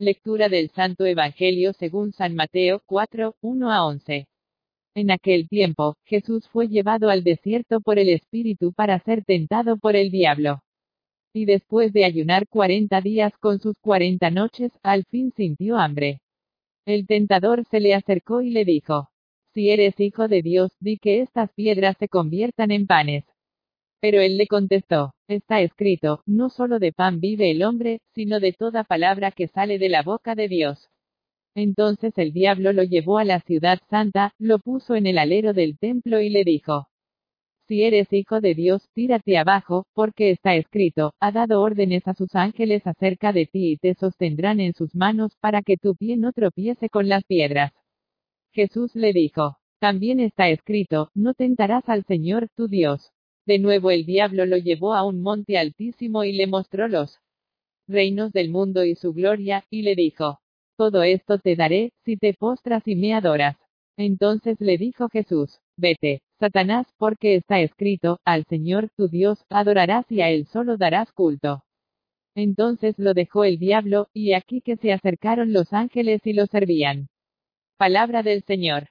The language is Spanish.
Lectura del Santo Evangelio según San Mateo 4, 1 a 11. En aquel tiempo, Jesús fue llevado al desierto por el Espíritu para ser tentado por el diablo. Y después de ayunar cuarenta días con sus cuarenta noches, al fin sintió hambre. El tentador se le acercó y le dijo, Si eres hijo de Dios, di que estas piedras se conviertan en panes. Pero él le contestó, está escrito, no solo de pan vive el hombre, sino de toda palabra que sale de la boca de Dios. Entonces el diablo lo llevó a la ciudad santa, lo puso en el alero del templo y le dijo, si eres hijo de Dios, tírate abajo, porque está escrito, ha dado órdenes a sus ángeles acerca de ti y te sostendrán en sus manos para que tu pie no tropiece con las piedras. Jesús le dijo, también está escrito, no tentarás al Señor, tu Dios. De nuevo el diablo lo llevó a un monte altísimo y le mostró los reinos del mundo y su gloria, y le dijo, Todo esto te daré, si te postras y me adoras. Entonces le dijo Jesús, Vete, Satanás, porque está escrito, al Señor tu Dios adorarás y a él solo darás culto. Entonces lo dejó el diablo, y aquí que se acercaron los ángeles y lo servían. Palabra del Señor.